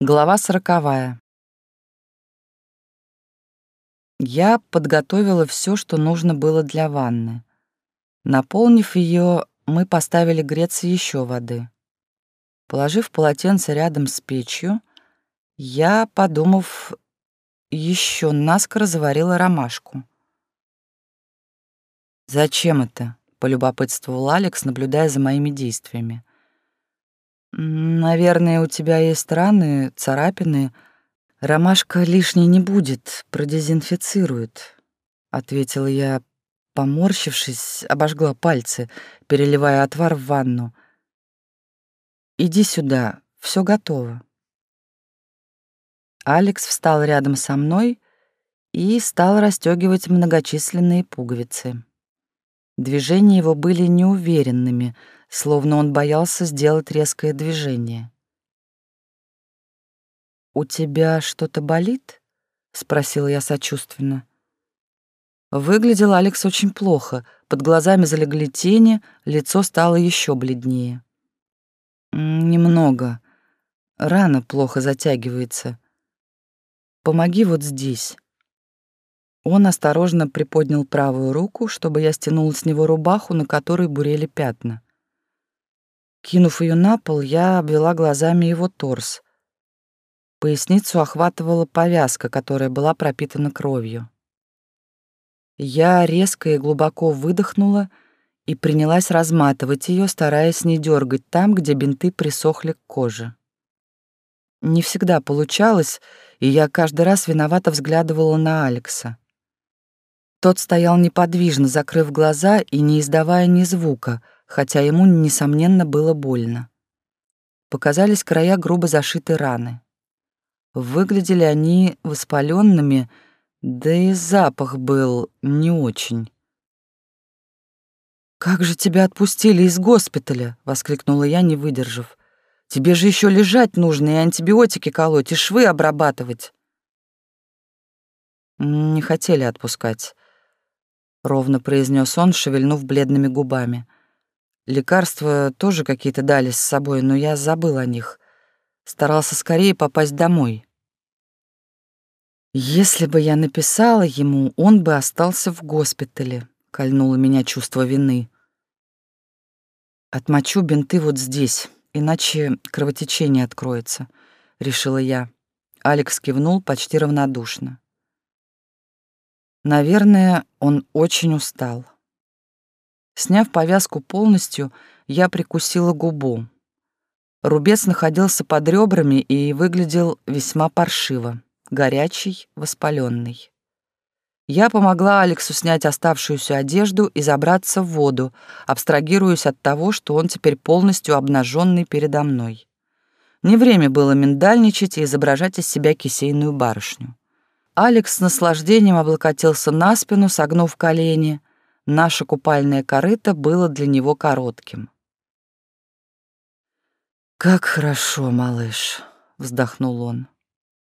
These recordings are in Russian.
Глава сороковая. Я подготовила все, что нужно было для ванны. Наполнив ее, мы поставили греться еще воды. Положив полотенце рядом с печью, я, подумав, еще наскоро заварила ромашку. «Зачем это?» — полюбопытствовал Алекс, наблюдая за моими действиями. «Наверное, у тебя есть раны, царапины. Ромашка лишней не будет, продезинфицирует», — ответила я, поморщившись, обожгла пальцы, переливая отвар в ванну. «Иди сюда, все готово». Алекс встал рядом со мной и стал расстегивать многочисленные пуговицы. Движения его были неуверенными — словно он боялся сделать резкое движение. «У тебя что-то болит?» — спросила я сочувственно. Выглядел Алекс очень плохо, под глазами залегли тени, лицо стало еще бледнее. «Немного. Рана плохо затягивается. Помоги вот здесь». Он осторожно приподнял правую руку, чтобы я стянула с него рубаху, на которой бурели пятна. Кинув ее на пол, я обвела глазами его торс. Поясницу охватывала повязка, которая была пропитана кровью. Я резко и глубоко выдохнула и принялась разматывать ее, стараясь не дергать там, где бинты присохли к коже. Не всегда получалось, и я каждый раз виновато взглядывала на Алекса. Тот стоял неподвижно, закрыв глаза и не издавая ни звука — хотя ему, несомненно, было больно. Показались края грубо зашитой раны. Выглядели они воспаленными, да и запах был не очень. «Как же тебя отпустили из госпиталя?» — воскликнула я, не выдержав. «Тебе же еще лежать нужно и антибиотики колоть, и швы обрабатывать». «Не хотели отпускать», — ровно произнес он, шевельнув бледными губами. Лекарства тоже какие-то дали с собой, но я забыл о них. Старался скорее попасть домой. Если бы я написала ему, он бы остался в госпитале, кольнуло меня чувство вины. Отмочу бинты вот здесь, иначе кровотечение откроется, решила я. Алекс кивнул почти равнодушно. Наверное, он очень устал. Сняв повязку полностью, я прикусила губу. Рубец находился под ребрами и выглядел весьма паршиво, горячий, воспаленный. Я помогла Алексу снять оставшуюся одежду и забраться в воду, абстрагируясь от того, что он теперь полностью обнаженный передо мной. Не время было миндальничать и изображать из себя кисейную барышню. Алекс с наслаждением облокотился на спину, согнув колени, Наше купальное корыто было для него коротким. «Как хорошо, малыш», — вздохнул он.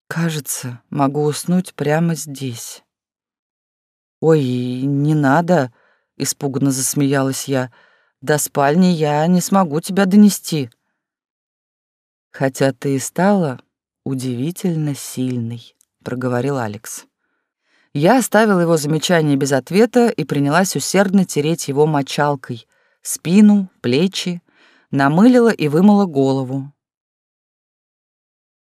«Кажется, могу уснуть прямо здесь». «Ой, не надо», — испуганно засмеялась я. «До спальни я не смогу тебя донести». «Хотя ты и стала удивительно сильной», — проговорил Алекс. Я оставила его замечание без ответа и принялась усердно тереть его мочалкой, спину, плечи, намылила и вымыла голову.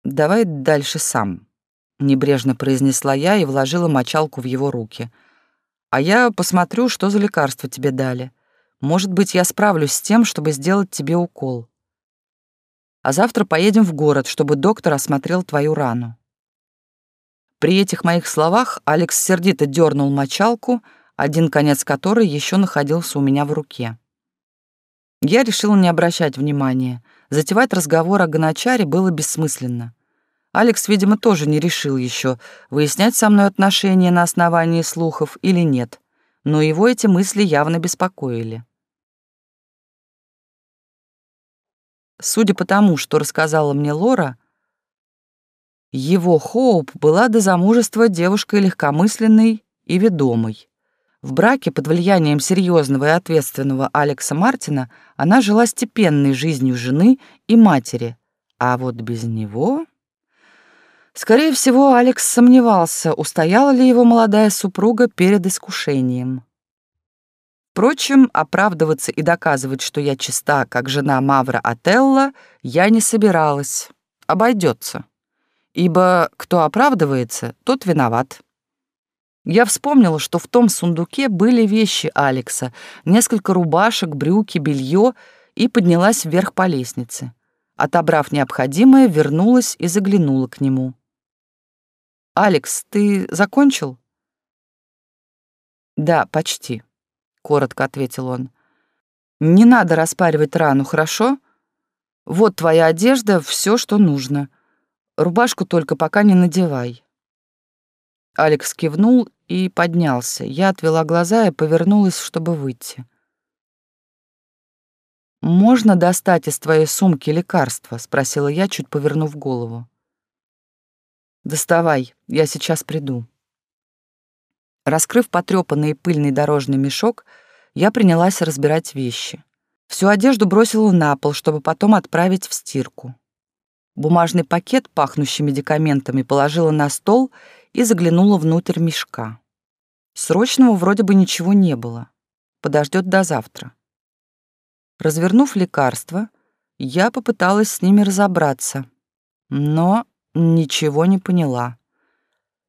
«Давай дальше сам», — небрежно произнесла я и вложила мочалку в его руки. «А я посмотрю, что за лекарство тебе дали. Может быть, я справлюсь с тем, чтобы сделать тебе укол. А завтра поедем в город, чтобы доктор осмотрел твою рану». При этих моих словах Алекс сердито дернул мочалку, один конец которой еще находился у меня в руке. Я решила не обращать внимания. Затевать разговор о гоночаре было бессмысленно. Алекс, видимо, тоже не решил еще, выяснять со мной отношения на основании слухов или нет, но его эти мысли явно беспокоили. Судя по тому, что рассказала мне Лора, его Хоуп была до замужества девушкой легкомысленной и ведомой. В браке под влиянием серьезного и ответственного Алекса Мартина она жила степенной жизнью жены и матери, а вот без него Скорее всего, Алекс сомневался, устояла ли его молодая супруга перед искушением. Впрочем, оправдываться и доказывать, что я чиста, как жена Мавра Отелла, я не собиралась. Обойдется. Ибо кто оправдывается, тот виноват. Я вспомнила, что в том сундуке были вещи Алекса, несколько рубашек, брюки, белье, и поднялась вверх по лестнице. Отобрав необходимое, вернулась и заглянула к нему. «Алекс, ты закончил?» «Да, почти», — коротко ответил он. «Не надо распаривать рану, хорошо? Вот твоя одежда, все, что нужно. Рубашку только пока не надевай». Алекс кивнул и поднялся. Я отвела глаза и повернулась, чтобы выйти. «Можно достать из твоей сумки лекарства?» — спросила я, чуть повернув голову. «Доставай, я сейчас приду». Раскрыв потрёпанный и пыльный дорожный мешок, я принялась разбирать вещи. Всю одежду бросила на пол, чтобы потом отправить в стирку. Бумажный пакет, пахнущий медикаментами, положила на стол и заглянула внутрь мешка. Срочного вроде бы ничего не было. Подождет до завтра. Развернув лекарства, я попыталась с ними разобраться, но ничего не поняла.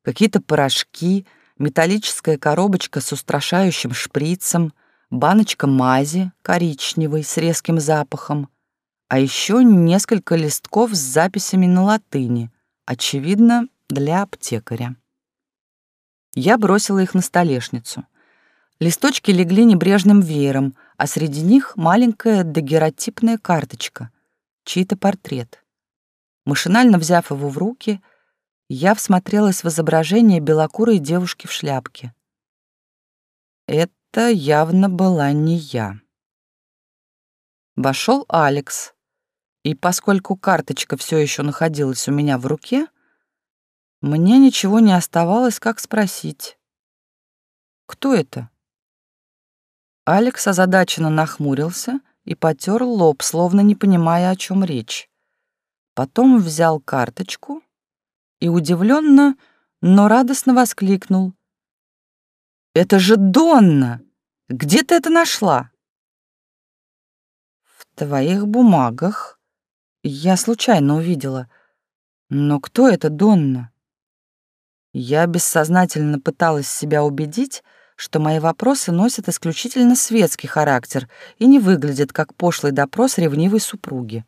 Какие-то порошки, металлическая коробочка с устрашающим шприцем, баночка мази коричневой с резким запахом, а еще несколько листков с записями на латыни, очевидно, для аптекаря. Я бросила их на столешницу. Листочки легли небрежным веером, а среди них маленькая дагеротипная карточка, чей-то портрет. Машинально взяв его в руки, я всмотрелась в изображение белокурой девушки в шляпке. Это явно была не я. Вошел Алекс, и поскольку карточка все еще находилась у меня в руке, мне ничего не оставалось, как спросить. «Кто это?» Алекс озадаченно нахмурился и потер лоб, словно не понимая, о чем речь. Потом взял карточку и удивленно, но радостно воскликнул. «Это же Донна! Где ты это нашла?» «В твоих бумагах. Я случайно увидела. Но кто это Донна?» Я бессознательно пыталась себя убедить, что мои вопросы носят исключительно светский характер и не выглядят как пошлый допрос ревнивой супруги.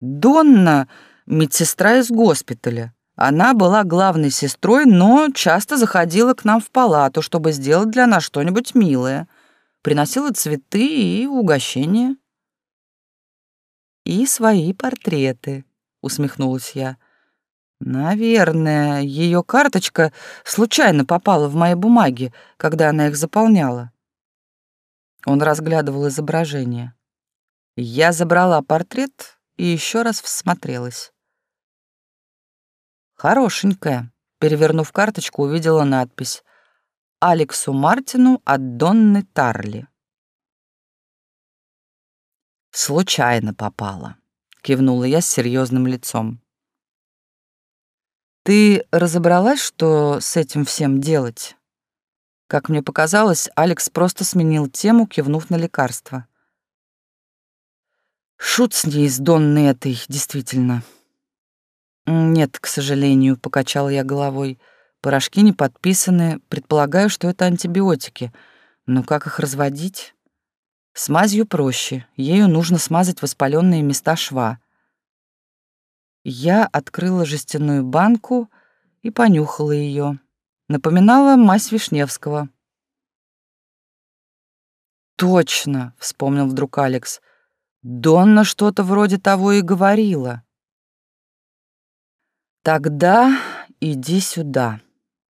Донна — медсестра из госпиталя. Она была главной сестрой, но часто заходила к нам в палату, чтобы сделать для нас что-нибудь милое. Приносила цветы и угощения. «И свои портреты», — усмехнулась я. Наверное, ее карточка случайно попала в мои бумаги, когда она их заполняла. Он разглядывал изображение. Я забрала портрет и еще раз всмотрелась. Хорошенькая. Перевернув карточку, увидела надпись «Алексу Мартину от Донны Тарли». «Случайно попала», — кивнула я с серьезным лицом. Ты разобралась, что с этим всем делать? Как мне показалось, Алекс просто сменил тему, кивнув на лекарство. Шут с ней, с Донной этой, действительно. Нет, к сожалению, покачала я головой. Порошки не подписаны, предполагаю, что это антибиотики. Но как их разводить? Смазью проще. Ею нужно смазать воспаленные места шва. Я открыла жестяную банку и понюхала ее. Напоминала мазь Вишневского. «Точно!» — вспомнил вдруг Алекс. «Донна что-то вроде того и говорила». «Тогда иди сюда».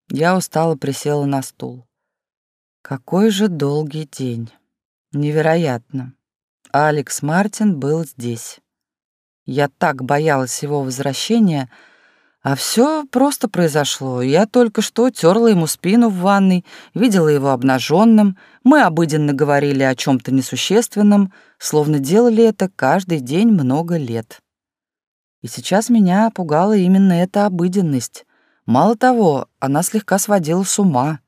Я устало присела на стул. Какой же долгий день. Невероятно. Алекс Мартин был здесь. Я так боялась его возвращения, а все просто произошло. Я только что терла ему спину в ванной, видела его обнаженным, мы обыденно говорили о чем-то несущественном, словно делали это каждый день много лет. И сейчас меня пугала именно эта обыденность. Мало того, она слегка сводила с ума.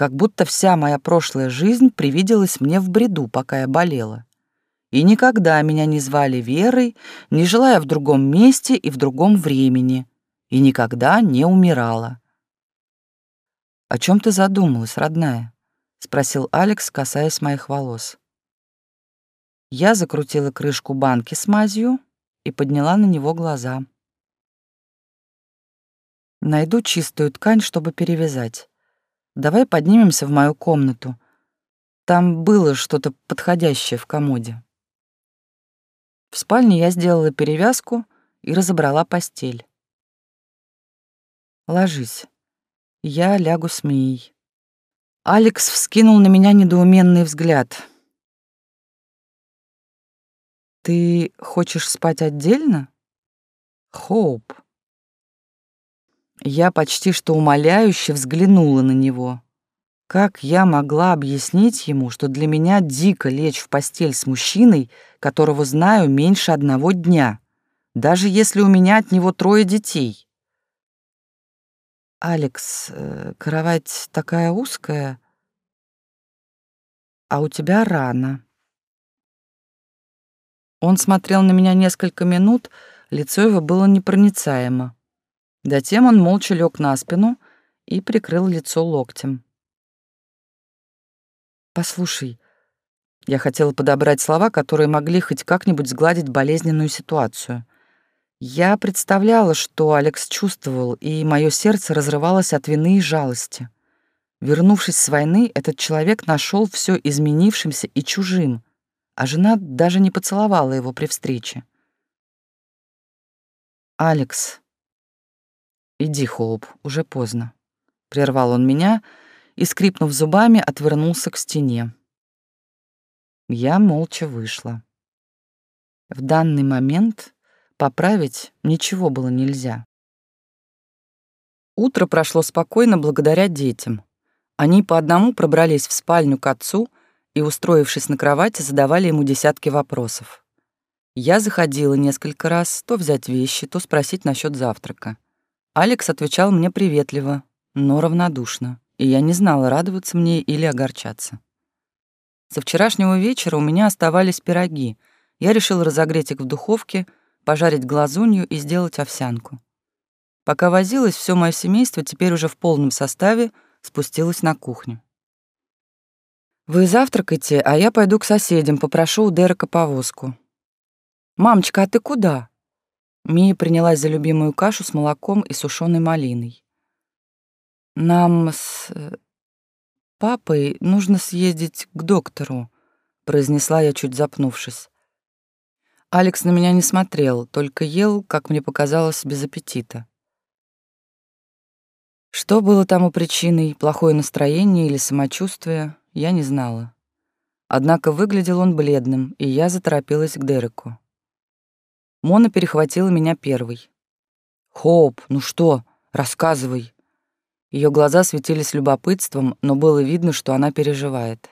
Как будто вся моя прошлая жизнь привиделась мне в бреду, пока я болела. И никогда меня не звали Верой, не жила я в другом месте и в другом времени, и никогда не умирала. «О чем ты задумалась, родная?» — спросил Алекс, касаясь моих волос. Я закрутила крышку банки с мазью и подняла на него глаза. Найду чистую ткань, чтобы перевязать. Давай поднимемся в мою комнату. Там было что-то подходящее в комоде. В спальне я сделала перевязку и разобрала постель. Ложись. Я лягу с Мией. Алекс вскинул на меня недоуменный взгляд. «Ты хочешь спать отдельно?» «Хоуп». Я почти что умоляюще взглянула на него. Как я могла объяснить ему, что для меня дико лечь в постель с мужчиной, которого знаю меньше одного дня, даже если у меня от него трое детей? «Алекс, э, кровать такая узкая, а у тебя рана». Он смотрел на меня несколько минут, лицо его было непроницаемо. Затем он молча лег на спину и прикрыл лицо локтем. «Послушай», я хотела подобрать слова, которые могли хоть как-нибудь сгладить болезненную ситуацию. Я представляла, что Алекс чувствовал, и мое сердце разрывалось от вины и жалости. Вернувшись с войны, этот человек нашел все изменившимся и чужим, а жена даже не поцеловала его при встрече. «Алекс, иди, Хоуп, уже поздно», — прервал он меня и, скрипнув зубами, отвернулся к стене. Я молча вышла. В данный момент поправить ничего было нельзя. Утро прошло спокойно благодаря детям. Они по одному пробрались в спальню к отцу — и, устроившись на кровати, задавали ему десятки вопросов. Я заходила несколько раз, то взять вещи, то спросить насчет завтрака. Алекс отвечал мне приветливо, но равнодушно, и я не знала, радоваться мне или огорчаться. Со вчерашнего вечера у меня оставались пироги. Я решила разогреть их в духовке, пожарить глазунью и сделать овсянку. Пока возилась, все мое семейство теперь уже в полном составе спустилось на кухню. Вы завтракайте, а я пойду к соседям, попрошу у Дерека повозку. Мамочка, а ты куда? Мия принялась за любимую кашу с молоком и сушеной малиной. Нам с э, папой нужно съездить к доктору, произнесла я, чуть запнувшись. Алекс на меня не смотрел, только ел, как мне показалось, без аппетита. Что было тому причиной, плохое настроение или самочувствие, я не знала. Однако выглядел он бледным, и я заторопилась к Дереку. Мона перехватила меня первой. «Хоуп, ну что? Рассказывай!» Ее глаза светились любопытством, но было видно, что она переживает.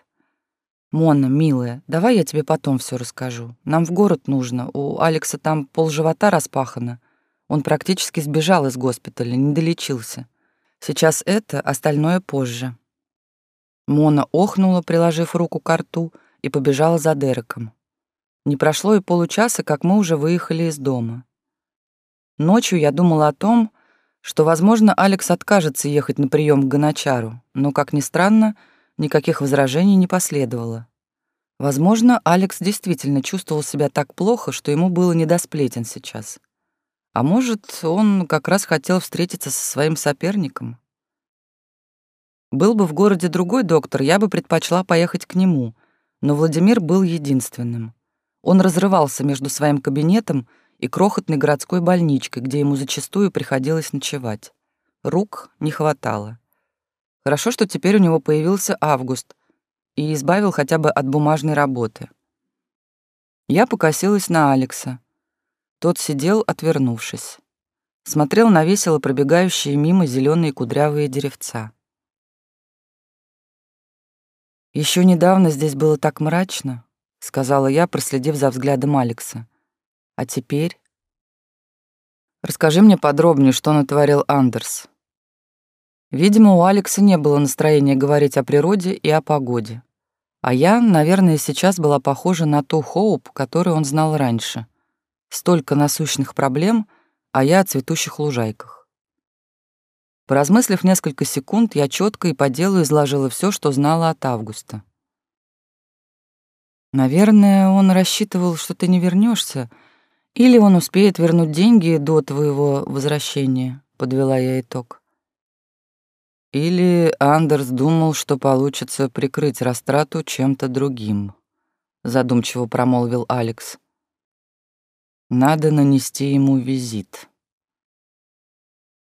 «Мона, милая, давай я тебе потом все расскажу. Нам в город нужно, у Алекса там полживота распахано. Он практически сбежал из госпиталя, не долечился. Сейчас это, остальное позже». Мона охнула, приложив руку к рту, и побежала за Дереком. Не прошло и получаса, как мы уже выехали из дома. Ночью я думала о том, что, возможно, Алекс откажется ехать на прием к Гоночару, но, как ни странно, никаких возражений не последовало. Возможно, Алекс действительно чувствовал себя так плохо, что ему было не до сплетен сейчас. А может, он как раз хотел встретиться со своим соперником? Был бы в городе другой доктор, я бы предпочла поехать к нему, но Владимир был единственным. Он разрывался между своим кабинетом и крохотной городской больничкой, где ему зачастую приходилось ночевать. Рук не хватало. Хорошо, что теперь у него появился Август и избавил хотя бы от бумажной работы. Я покосилась на Алекса. Тот сидел, отвернувшись. Смотрел на весело пробегающие мимо зеленые кудрявые деревца. Еще недавно здесь было так мрачно, сказала я, проследив за взглядом Алекса. А теперь Расскажи мне подробнее, что натворил Андерс. Видимо, у Алекса не было настроения говорить о природе и о погоде. А я, наверное, сейчас была похожа на ту Хоуп, которую он знал раньше. Столько насущных проблем, а я о цветущих лужайках. Поразмыслив несколько секунд, я четко и по делу изложила все, что знала от Августа. Наверное, он рассчитывал, что ты не вернешься, или он успеет вернуть деньги до твоего возвращения, подвела я итог. Или Андерс думал, что получится прикрыть растрату чем-то другим, задумчиво промолвил Алекс. Надо нанести ему визит.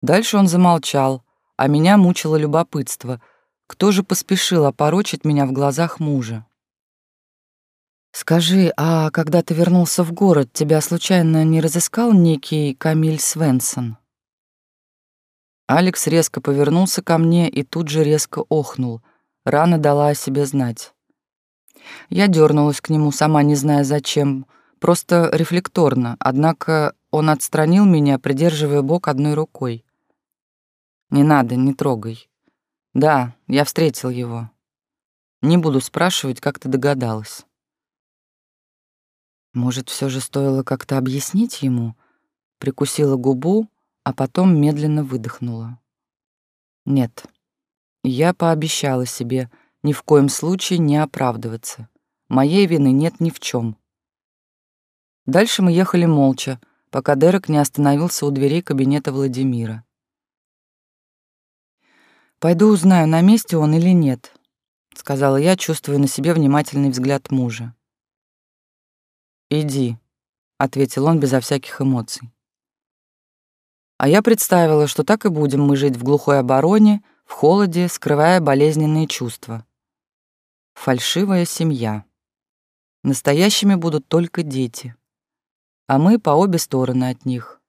Дальше он замолчал, а меня мучило любопытство. Кто же поспешил опорочить меня в глазах мужа? «Скажи, а когда ты вернулся в город, тебя случайно не разыскал некий Камиль Свенсон?» Алекс резко повернулся ко мне и тут же резко охнул. Рана дала о себе знать. Я дернулась к нему, сама не зная зачем, просто рефлекторно, однако он отстранил меня, придерживая бок одной рукой. «Не надо, не трогай. Да, я встретил его. Не буду спрашивать, как ты догадалась». Может, все же стоило как-то объяснить ему? Прикусила губу, а потом медленно выдохнула. Нет, я пообещала себе ни в коем случае не оправдываться. Моей вины нет ни в чем. Дальше мы ехали молча, пока Дерек не остановился у дверей кабинета Владимира. «Пойду узнаю, на месте он или нет», — сказала я, чувствуя на себе внимательный взгляд мужа. «Иди», — ответил он безо всяких эмоций. А я представила, что так и будем мы жить в глухой обороне, в холоде, скрывая болезненные чувства. Фальшивая семья. Настоящими будут только дети, а мы по обе стороны от них.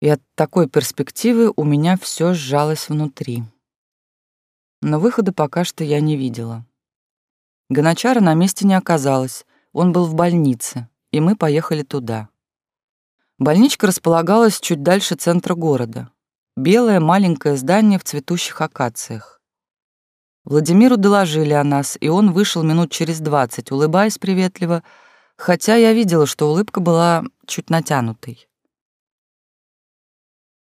И от такой перспективы у меня все сжалось внутри. Но выхода пока что я не видела. Гоночара на месте не оказалось, он был в больнице, и мы поехали туда. Больничка располагалась чуть дальше центра города. Белое маленькое здание в цветущих акациях. Владимиру доложили о нас, и он вышел минут через двадцать, улыбаясь приветливо, хотя я видела, что улыбка была чуть натянутой.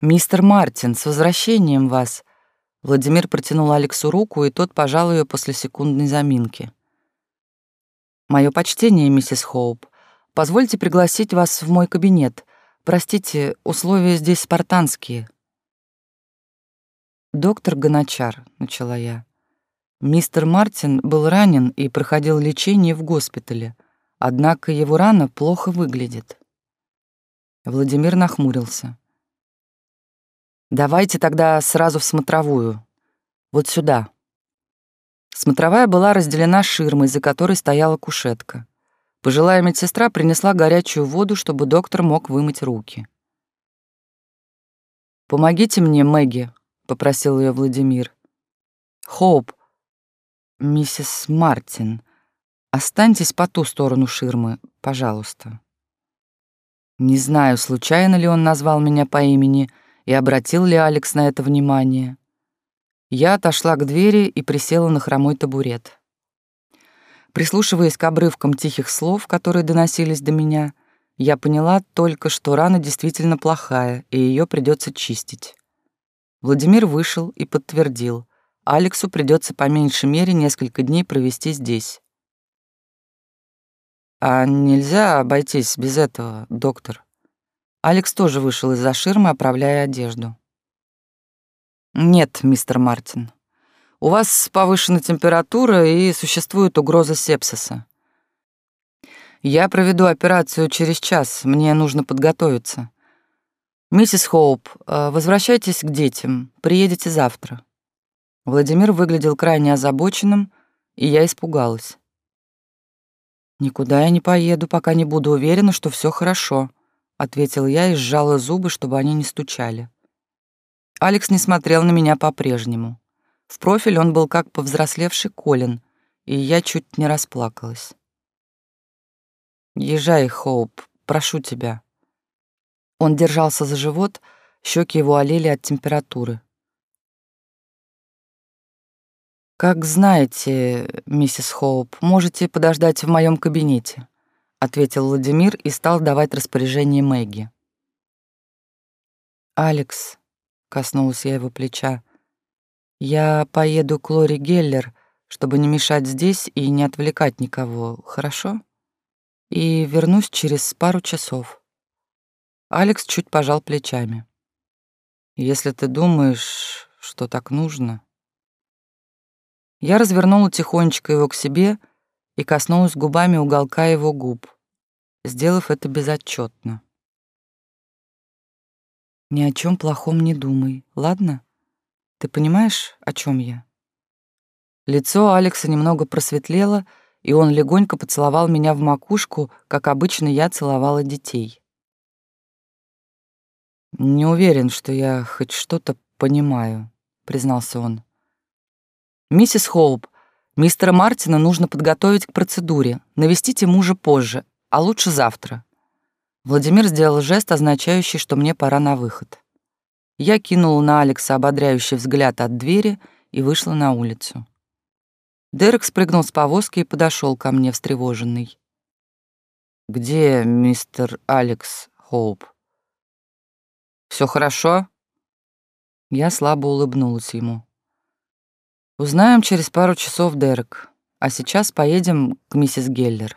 «Мистер Мартин, с возвращением вас!» Владимир протянул Алексу руку, и тот пожал ее после секундной заминки. Мое почтение, миссис Хоуп. Позвольте пригласить вас в мой кабинет. Простите, условия здесь спартанские. Доктор Гоночар, начала я. Мистер Мартин был ранен и проходил лечение в госпитале, однако его рана плохо выглядит. Владимир нахмурился. Давайте тогда сразу в смотровую. Вот сюда. Смотровая была разделена ширмой, за которой стояла кушетка. Пожилая медсестра принесла горячую воду, чтобы доктор мог вымыть руки. «Помогите мне, Мэгги», — попросил ее Владимир. «Хоуп, миссис Мартин, останьтесь по ту сторону ширмы, пожалуйста». Не знаю, случайно ли он назвал меня по имени и обратил ли Алекс на это внимание. Я отошла к двери и присела на хромой табурет. Прислушиваясь к обрывкам тихих слов, которые доносились до меня, я поняла только, что рана действительно плохая, и ее придется чистить. Владимир вышел и подтвердил. Алексу придется по меньшей мере несколько дней провести здесь. «А нельзя обойтись без этого, доктор?» Алекс тоже вышел из-за ширмы, оправляя одежду. Нет, мистер Мартин. У вас повышена температура и существует угроза сепсиса. Я проведу операцию через час, мне нужно подготовиться. Миссис Хоуп, э, возвращайтесь к детям, приедете завтра. Владимир выглядел крайне озабоченным, и я испугалась. «Никуда я не поеду, пока не буду уверена, что все хорошо», — ответила я и сжала зубы, чтобы они не стучали. Алекс не смотрел на меня по-прежнему. В профиль он был как повзрослевший Колин, и я чуть не расплакалась. «Езжай, Хоуп, прошу тебя». Он держался за живот, щеки его олели от температуры. «Как знаете, миссис Хоуп, можете подождать в моем кабинете», ответил Владимир и стал давать распоряжение Мэгги. «Алекс», — коснулась я его плеча, «я поеду к Лори Геллер, чтобы не мешать здесь и не отвлекать никого, хорошо? И вернусь через пару часов». Алекс чуть пожал плечами. «Если ты думаешь, что так нужно...» Я развернула тихонечко его к себе и коснулась губами уголка его губ, сделав это безотчетно. Ни о чем плохом не думай, ладно? Ты понимаешь, о чем я? Лицо Алекса немного просветлело, и он легонько поцеловал меня в макушку, как обычно я целовала детей. «Не уверен, что я хоть что-то понимаю», — признался он. «Миссис Хоуп, мистера Мартина нужно подготовить к процедуре. Навестите мужа позже, а лучше завтра». Владимир сделал жест, означающий, что мне пора на выход. Я кинула на Алекса ободряющий взгляд от двери и вышла на улицу. Дерек спрыгнул с повозки и подошел ко мне встревоженный. «Где мистер Алекс Хоуп?» «Все хорошо?» Я слабо улыбнулась ему. Узнаем через пару часов, Дерек. А сейчас поедем к миссис Геллер.